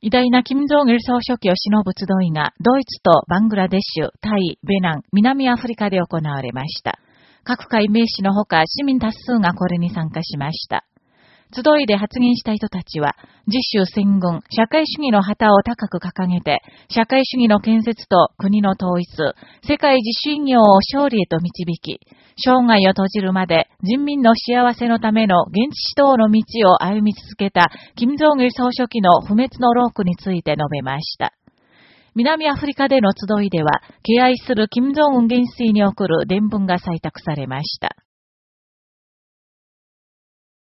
偉大な金正義総書記を忍ぶ集いが、ドイツとバングラデシュ、タイ、ベナン、南アフリカで行われました。各界名士のほか市民多数がこれに参加しました。集いで発言した人たちは、自主戦軍、社会主義の旗を高く掲げて、社会主義の建設と国の統一、世界自主業を勝利へと導き、生涯を閉じるまで人民の幸せのための現地指導の道を歩み続けた、金正義総書記の不滅の労苦について述べました。南アフリカでの集いでは、敬愛する金正恩元帥に送る伝聞が採択されました。